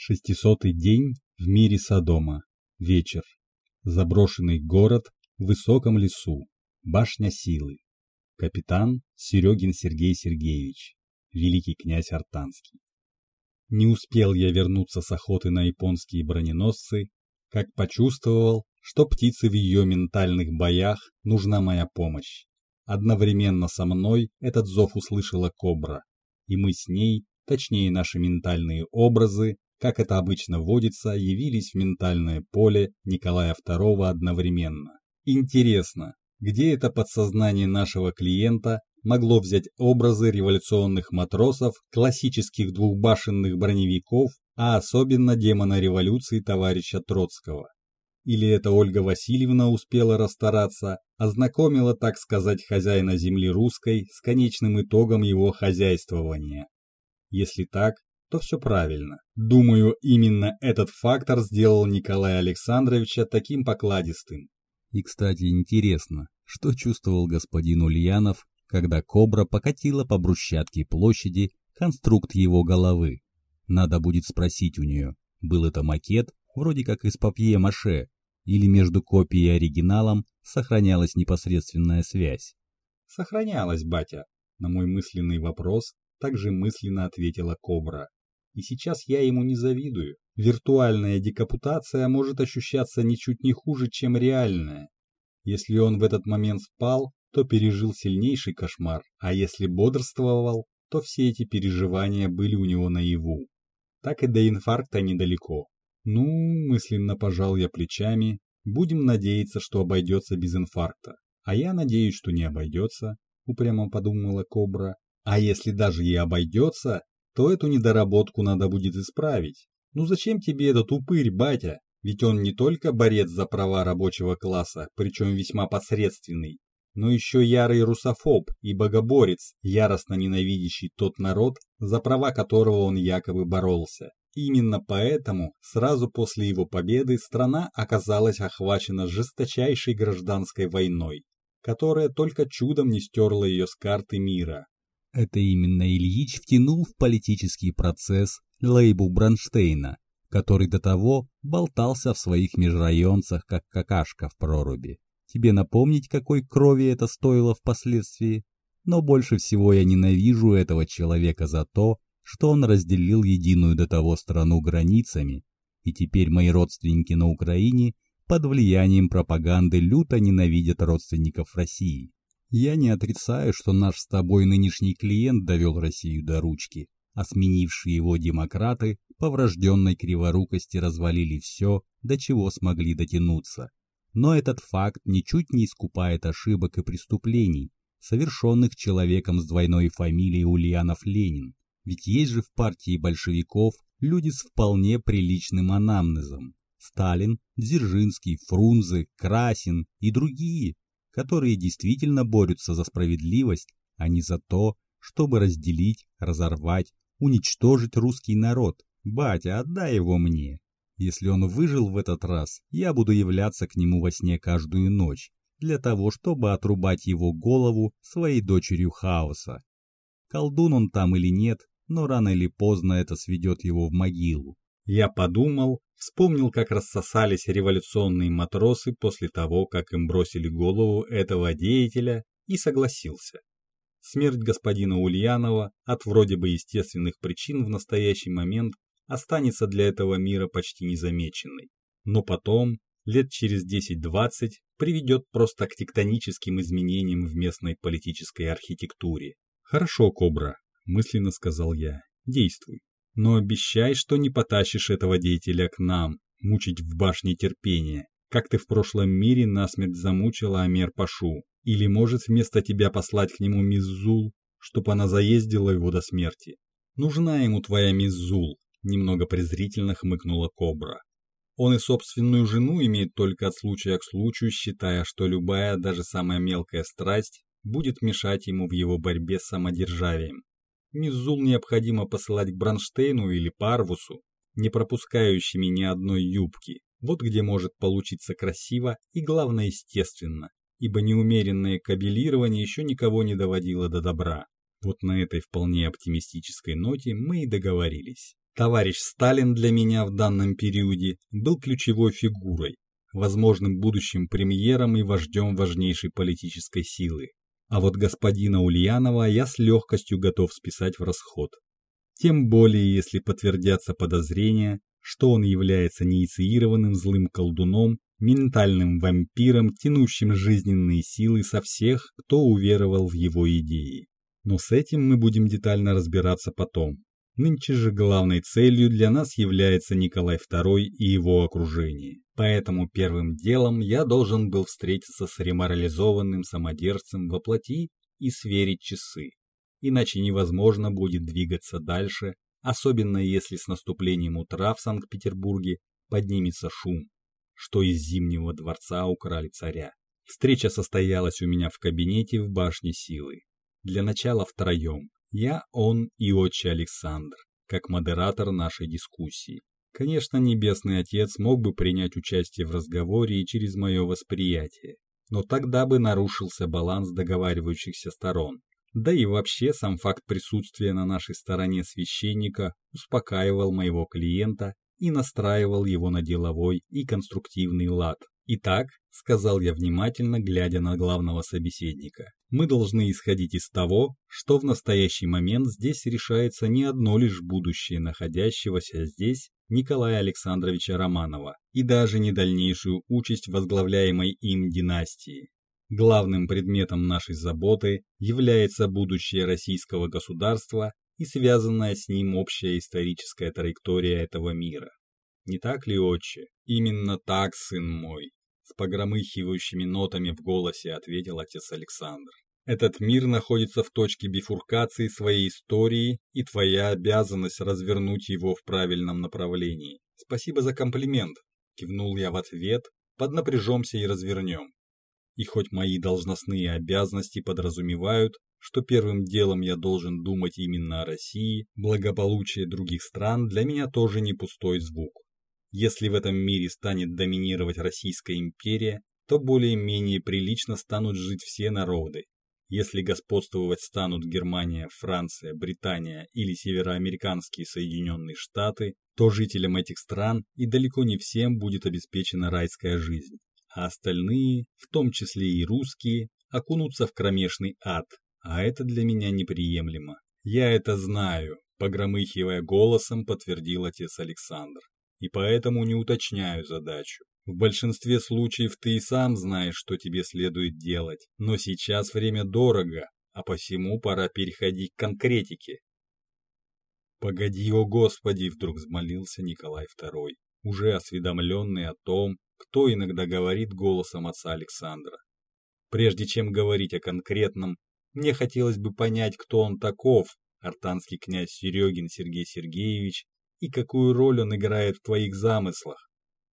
Шестисотый день в мире Содома. Вечер. Заброшенный город в высоком лесу. Башня силы. Капитан Серегин Сергей Сергеевич. Великий князь Артанский. Не успел я вернуться с охоты на японские броненосцы, как почувствовал, что птице в ее ментальных боях нужна моя помощь. Одновременно со мной этот зов услышала кобра, и мы с ней, точнее наши ментальные образы, как это обычно водится, явились в ментальное поле Николая II одновременно. Интересно, где это подсознание нашего клиента могло взять образы революционных матросов, классических двухбашенных броневиков, а особенно демона революции товарища Троцкого? Или это Ольга Васильевна успела расстараться, ознакомила, так сказать, хозяина земли русской с конечным итогом его хозяйствования? Если так, то все правильно. Думаю, именно этот фактор сделал Николая Александровича таким покладистым. И, кстати, интересно, что чувствовал господин Ульянов, когда кобра покатила по брусчатке площади конструкт его головы. Надо будет спросить у нее, был это макет, вроде как из папье-маше, или между копией и оригиналом сохранялась непосредственная связь. Сохранялась, батя. На мой мысленный вопрос также мысленно ответила кобра. И сейчас я ему не завидую. Виртуальная декапутация может ощущаться ничуть не хуже, чем реальная. Если он в этот момент спал, то пережил сильнейший кошмар, а если бодрствовал, то все эти переживания были у него наяву. Так и до инфаркта недалеко. Ну, мысленно пожал я плечами, будем надеяться, что обойдется без инфаркта. А я надеюсь, что не обойдется, упрямо подумала Кобра. А если даже и обойдется, то эту недоработку надо будет исправить. Ну зачем тебе этот упырь, батя? Ведь он не только борец за права рабочего класса, причем весьма посредственный, но еще ярый русофоб и богоборец, яростно ненавидящий тот народ, за права которого он якобы боролся. Именно поэтому сразу после его победы страна оказалась охвачена жесточайшей гражданской войной, которая только чудом не стерла ее с карты мира. Это именно Ильич втянул в политический процесс Лейбу Бронштейна, который до того болтался в своих межрайонцах, как какашка в проруби. Тебе напомнить, какой крови это стоило впоследствии? Но больше всего я ненавижу этого человека за то, что он разделил единую до того страну границами, и теперь мои родственники на Украине под влиянием пропаганды люто ненавидят родственников России. Я не отрицаю, что наш с тобой нынешний клиент довел Россию до ручки, а сменившие его демократы по врожденной криворукости развалили все, до чего смогли дотянуться. Но этот факт ничуть не искупает ошибок и преступлений, совершенных человеком с двойной фамилией Ульянов-Ленин. Ведь есть же в партии большевиков люди с вполне приличным анамнезом. Сталин, Дзержинский, Фрунзе, Красин и другие, которые действительно борются за справедливость, а не за то, чтобы разделить, разорвать, уничтожить русский народ. Батя, отдай его мне. Если он выжил в этот раз, я буду являться к нему во сне каждую ночь, для того, чтобы отрубать его голову своей дочерью хаоса. Колдун он там или нет, но рано или поздно это сведет его в могилу. Я подумал, вспомнил, как рассосались революционные матросы после того, как им бросили голову этого деятеля, и согласился. Смерть господина Ульянова от вроде бы естественных причин в настоящий момент останется для этого мира почти незамеченной. Но потом, лет через 10-20, приведет просто к тектоническим изменениям в местной политической архитектуре. «Хорошо, Кобра», – мысленно сказал я, – «действуй». Но обещай, что не потащишь этого деятеля к нам, мучить в башне терпения, как ты в прошлом мире насмерть замучила Амер Пашу. Или может вместо тебя послать к нему Миззул, чтоб она заездила его до смерти. Нужна ему твоя Миззул, немного презрительно хмыкнула Кобра. Он и собственную жену имеет только от случая к случаю, считая, что любая, даже самая мелкая страсть будет мешать ему в его борьбе с самодержавием. Мизул необходимо посылать к Бронштейну или Парвусу, не пропускающими ни одной юбки. Вот где может получиться красиво и, главное, естественно, ибо неумеренное кабелирование еще никого не доводило до добра. Вот на этой вполне оптимистической ноте мы и договорились. Товарищ Сталин для меня в данном периоде был ключевой фигурой, возможным будущим премьером и вождем важнейшей политической силы. А вот господина Ульянова я с легкостью готов списать в расход. Тем более, если подтвердятся подозрения, что он является неинициированным злым колдуном, ментальным вампиром, тянущим жизненные силы со всех, кто уверовал в его идеи. Но с этим мы будем детально разбираться потом. Нынче же главной целью для нас является Николай II и его окружение. Поэтому первым делом я должен был встретиться с реморализованным самодержцем во плоти и сверить часы. Иначе невозможно будет двигаться дальше, особенно если с наступлением утра в Санкт-Петербурге поднимется шум, что из Зимнего дворца украли царя. Встреча состоялась у меня в кабинете в башне силы. Для начала втроем. Я, он и отче Александр, как модератор нашей дискуссии. Конечно, Небесный Отец мог бы принять участие в разговоре и через мое восприятие, но тогда бы нарушился баланс договаривающихся сторон. Да и вообще сам факт присутствия на нашей стороне священника успокаивал моего клиента и настраивал его на деловой и конструктивный лад. «Итак», — сказал я внимательно, глядя на главного собеседника, «мы должны исходить из того, что в настоящий момент здесь решается не одно лишь будущее находящегося здесь Николая Александровича Романова и даже не дальнейшую участь возглавляемой им династии. Главным предметом нашей заботы является будущее российского государства и связанная с ним общая историческая траектория этого мира. Не так ли, отче? Именно так, сын мой с погромыхивающими нотами в голосе ответил отец Александр. Этот мир находится в точке бифуркации своей истории, и твоя обязанность развернуть его в правильном направлении. Спасибо за комплимент, кивнул я в ответ, поднапряжемся и развернем. И хоть мои должностные обязанности подразумевают, что первым делом я должен думать именно о России, благополучие других стран для меня тоже не пустой звук. Если в этом мире станет доминировать Российская империя, то более-менее прилично станут жить все народы. Если господствовать станут Германия, Франция, Британия или североамериканские Соединенные Штаты, то жителям этих стран и далеко не всем будет обеспечена райская жизнь, а остальные, в том числе и русские, окунутся в кромешный ад, а это для меня неприемлемо. Я это знаю, погромыхивая голосом, подтвердил отец Александр и поэтому не уточняю задачу. В большинстве случаев ты и сам знаешь, что тебе следует делать, но сейчас время дорого, а посему пора переходить к конкретике. «Погоди, о Господи!» — вдруг взмолился Николай II, уже осведомленный о том, кто иногда говорит голосом отца Александра. Прежде чем говорить о конкретном, мне хотелось бы понять, кто он таков, артанский князь Серегин Сергей Сергеевич, и какую роль он играет в твоих замыслах.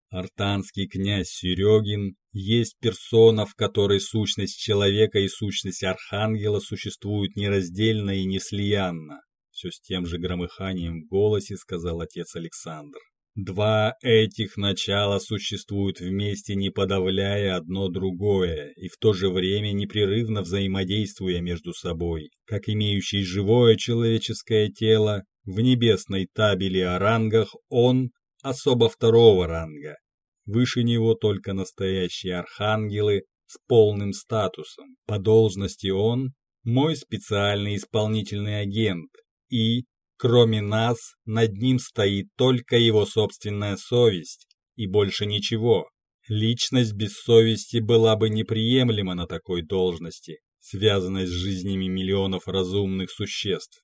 Артанский князь Серегин есть персона, в которой сущность человека и сущность архангела существуют нераздельно и неслиянно. Все с тем же громыханием в голосе сказал отец Александр. Два этих начала существуют вместе, не подавляя одно другое, и в то же время непрерывно взаимодействуя между собой, как имеющий живое человеческое тело в небесной табели о рангах он особо второго ранга. Выше него только настоящие архангелы с полным статусом. По должности он мой специальный исполнительный агент. И, кроме нас, над ним стоит только его собственная совесть. И больше ничего. Личность без совести была бы неприемлема на такой должности, связанной с жизнями миллионов разумных существ.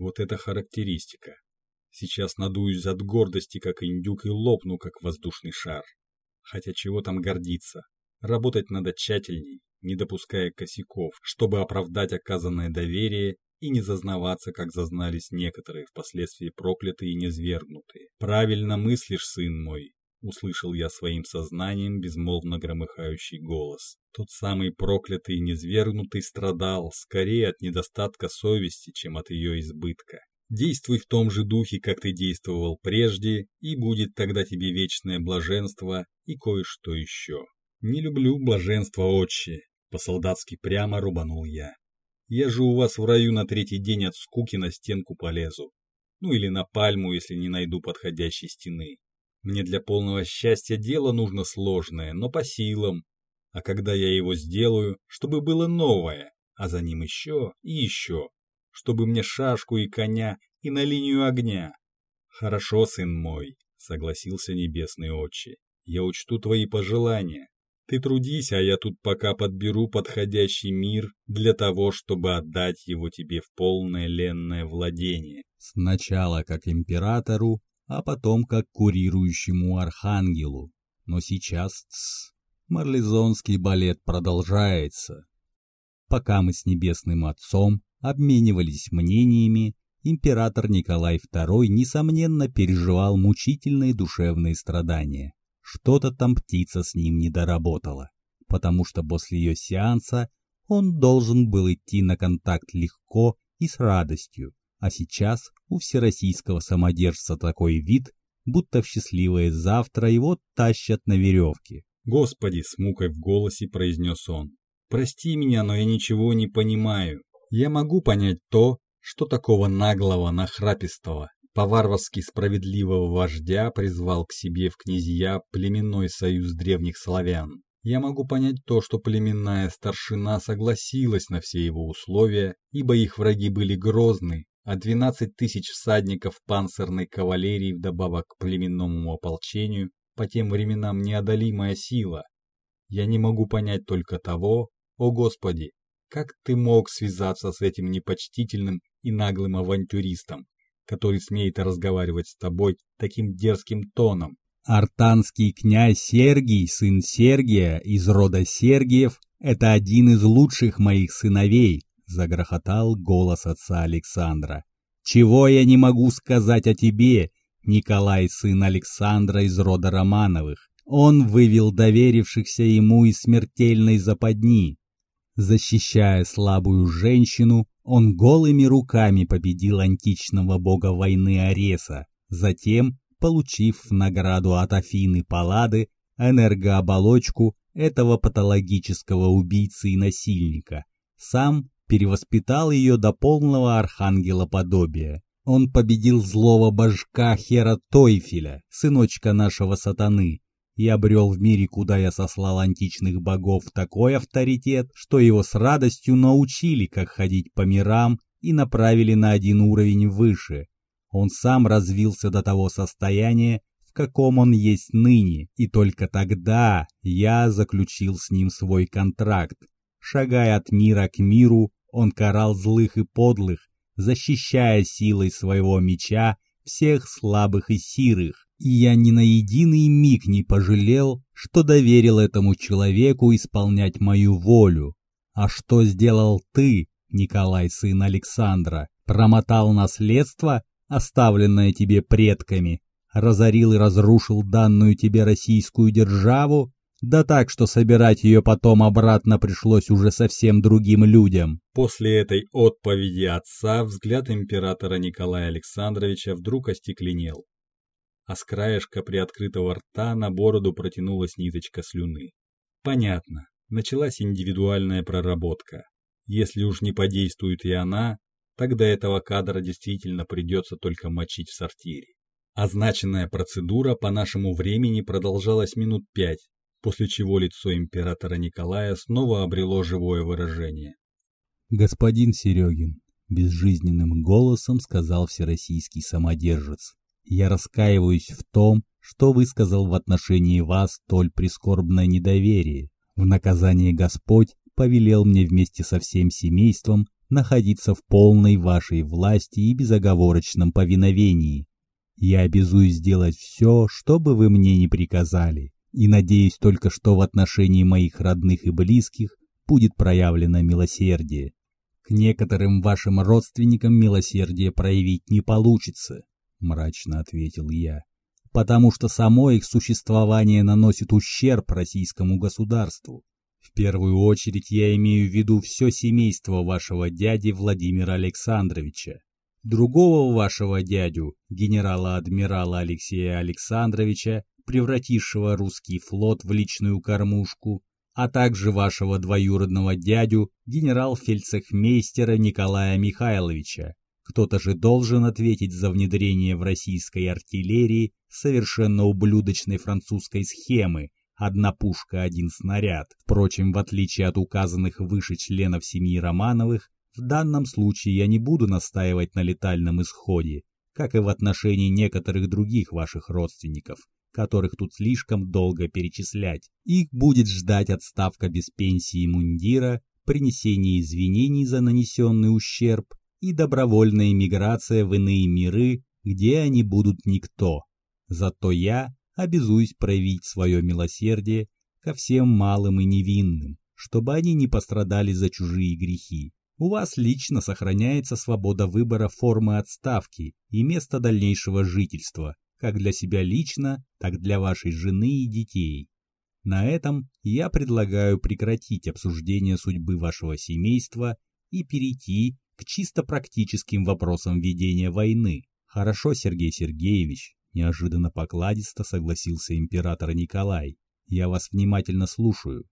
Вот это характеристика. Сейчас надуюсь от гордости, как индюк, и лопну, как воздушный шар. Хотя чего там гордиться? Работать надо тщательней, не допуская косяков, чтобы оправдать оказанное доверие и не зазнаваться, как зазнались некоторые, впоследствии проклятые и низвергнутые. Правильно мыслишь, сын мой, услышал я своим сознанием безмолвно громыхающий голос. Тот самый проклятый и низвергнутый страдал скорее от недостатка совести, чем от ее избытка. Действуй в том же духе, как ты действовал прежде, и будет тогда тебе вечное блаженство и кое-что еще. Не люблю блаженство, отче, по-солдатски прямо рубанул я. Я же у вас в раю на третий день от скуки на стенку полезу. ну или на пальму, если не найду подходящей стены. Мне для полного счастья дело нужно сложное, но по силам. А когда я его сделаю, чтобы было новое, а за ним еще и еще, чтобы мне шашку и коня и на линию огня. Хорошо, сын мой, согласился небесный отче. Я учту твои пожелания. Ты трудись, а я тут пока подберу подходящий мир для того, чтобы отдать его тебе в полное ленное владение. Сначала как императору, а потом как курирующему архангелу. Но сейчас тс, марлезонский балет продолжается. Пока мы с Небесным Отцом обменивались мнениями, император Николай II, несомненно, переживал мучительные душевные страдания. Что-то там птица с ним не доработала, потому что после ее сеанса он должен был идти на контакт легко и с радостью, а сейчас у всероссийского самодержца такой вид, будто в счастливое завтра его тащат на веревке. «Господи!» — с мукой в голосе произнес он. «Прости меня, но я ничего не понимаю. Я могу понять то, что такого наглого, нахрапистого, по-варварски справедливого вождя призвал к себе в князья племенной союз древних славян. Я могу понять то, что племенная старшина согласилась на все его условия, ибо их враги были грозны, а 12 тысяч всадников панцирной кавалерии вдобавок к племенному ополчению по тем временам неодолимая сила. Я не могу понять только того, о Господи, как ты мог связаться с этим непочтительным и наглым авантюристом, который смеет разговаривать с тобой таким дерзким тоном. Артанский князь Сергий, сын Сергия, из рода Сергиев, это один из лучших моих сыновей, загрохотал голос отца Александра. Чего я не могу сказать о тебе, Николай, сын Александра из рода Романовых? Он вывел доверившихся ему из смертельной западни. Защищая слабую женщину, он голыми руками победил античного бога войны Ареса, затем, получив в награду от Афины Паллады энергооболочку этого патологического убийцы и насильника, сам перевоспитал ее до полного архангела подобия. Он победил злого божка Хера Тойфеля, сыночка нашего сатаны, и обрел в мире, куда я сослал античных богов, такой авторитет, что его с радостью научили, как ходить по мирам, и направили на один уровень выше. Он сам развился до того состояния, в каком он есть ныне, и только тогда я заключил с ним свой контракт. Шагая от мира к миру, он карал злых и подлых, защищая силой своего меча всех слабых и сирых, и я ни на единый миг не пожалел, что доверил этому человеку исполнять мою волю. А что сделал ты, Николай, сын Александра? Промотал наследство, оставленное тебе предками, разорил и разрушил данную тебе российскую державу, да так, что собирать ее потом обратно пришлось уже совсем другим людям. После этой отповеди отца взгляд императора Николая Александровича вдруг остекленел а с краешка приоткрытого рта на бороду протянулась ниточка слюны. Понятно, началась индивидуальная проработка. Если уж не подействует и она, тогда этого кадра действительно придется только мочить в сортире. Означенная процедура по нашему времени продолжалась минут пять, после чего лицо императора Николая снова обрело живое выражение. «Господин Серегин», — безжизненным голосом сказал всероссийский самодержец, я раскаиваюсь в том, что высказал в отношении вас столь прискорбное недоверие. В наказание Господь повелел мне вместе со всем семейством находиться в полной вашей власти и безоговорочном повиновении. Я обязуюсь сделать все, что бы вы мне не приказали, и надеюсь только, что в отношении моих родных и близких будет проявлено милосердие. К некоторым вашим родственникам милосердие проявить не получится, — мрачно ответил я, — «потому что само их существование наносит ущерб российскому государству. В первую очередь я имею в виду все семейство вашего дяди Владимира Александровича, другого вашего дядю, генерала-адмирала Алексея Александровича, превратившего русский флот в личную кормушку, а также вашего двоюродного дядю, генерал-фельдцехмейстера Николая Михайловича, Кто-то же должен ответить за внедрение в российской артиллерии совершенно ублюдочной французской схемы «одна пушка, один снаряд». Впрочем, в отличие от указанных выше членов семьи Романовых, в данном случае я не буду настаивать на летальном исходе, как и в отношении некоторых других ваших родственников, которых тут слишком долго перечислять. Их будет ждать отставка без пенсии и мундира, принесение извинений за нанесенный ущерб и добровольная миграция в иные миры, где они будут никто. Зато я обязуюсь проявить свое милосердие ко всем малым и невинным, чтобы они не пострадали за чужие грехи. У вас лично сохраняется свобода выбора формы отставки и места дальнейшего жительства, как для себя лично, так для вашей жены и детей. На этом я предлагаю прекратить обсуждение судьбы вашего семейства и перейти к чисто практическим вопросам ведения войны. Хорошо, Сергей Сергеевич, неожиданно покладисто согласился император Николай. Я вас внимательно слушаю.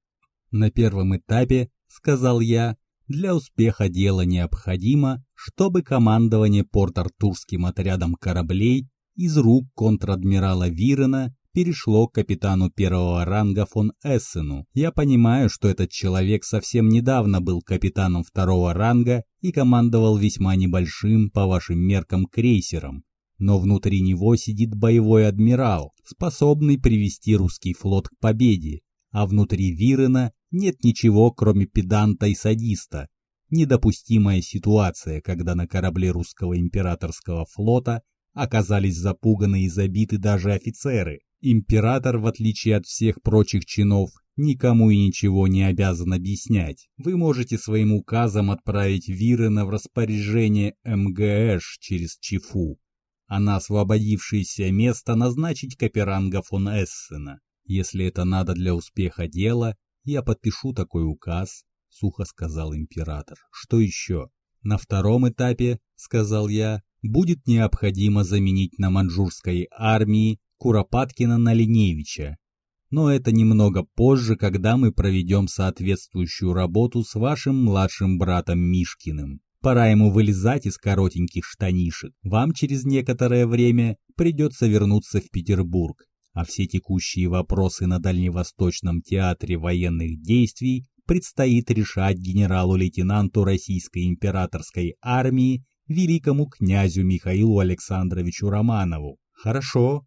На первом этапе, сказал я, для успеха дела необходимо, чтобы командование Порт-Артурским отрядом кораблей из рук контр-адмирала Вирена перешло к капитану первого ранга фон Эссену. Я понимаю, что этот человек совсем недавно был капитаном второго ранга и командовал весьма небольшим, по вашим меркам, крейсером. Но внутри него сидит боевой адмирал, способный привести русский флот к победе, а внутри Вирена нет ничего, кроме педанта и садиста. Недопустимая ситуация, когда на корабле русского императорского флота оказались запуганы и забиты даже офицеры. Император, в отличие от всех прочих чинов, никому и ничего не обязан объяснять. Вы можете своим указом отправить Вирена в распоряжение МГШ через Чифу, а на освободившееся место назначить Каперанга фон Эссена. Если это надо для успеха дела, я подпишу такой указ, — сухо сказал император. Что еще? На втором этапе, — сказал я, — будет необходимо заменить на маньчжурской армии Куропаткина на Линевича. Но это немного позже, когда мы проведем соответствующую работу с вашим младшим братом Мишкиным. Пора ему вылезать из коротеньких штанишек. Вам через некоторое время придется вернуться в Петербург а все текущие вопросы на Дальневосточном театре военных действий предстоит решать генералу-лейтенанту Российской императорской армии великому князю Михаилу Александровичу Романову. Хорошо.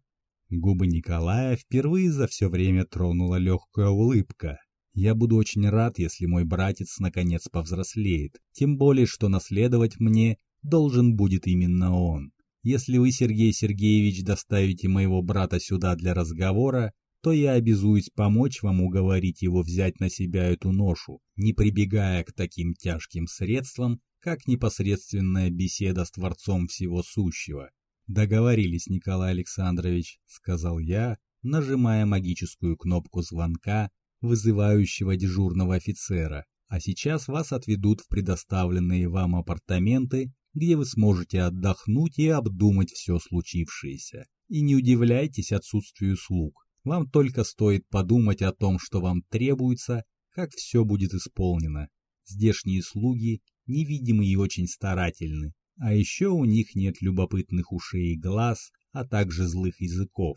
Губы Николая впервые за все время тронула легкая улыбка. Я буду очень рад, если мой братец наконец повзрослеет, тем более, что наследовать мне должен будет именно он. Если вы, Сергей Сергеевич, доставите моего брата сюда для разговора, то я обязуюсь помочь вам уговорить его взять на себя эту ношу, не прибегая к таким тяжким средствам, как непосредственная беседа с Творцом Всего Сущего. «Договорились, Николай Александрович», — сказал я, нажимая магическую кнопку звонка, вызывающего дежурного офицера. «А сейчас вас отведут в предоставленные вам апартаменты где вы сможете отдохнуть и обдумать все случившееся. И не удивляйтесь отсутствию слуг. Вам только стоит подумать о том, что вам требуется, как все будет исполнено. Здешние слуги невидимы и очень старательны, а еще у них нет любопытных ушей и глаз, а также злых языков.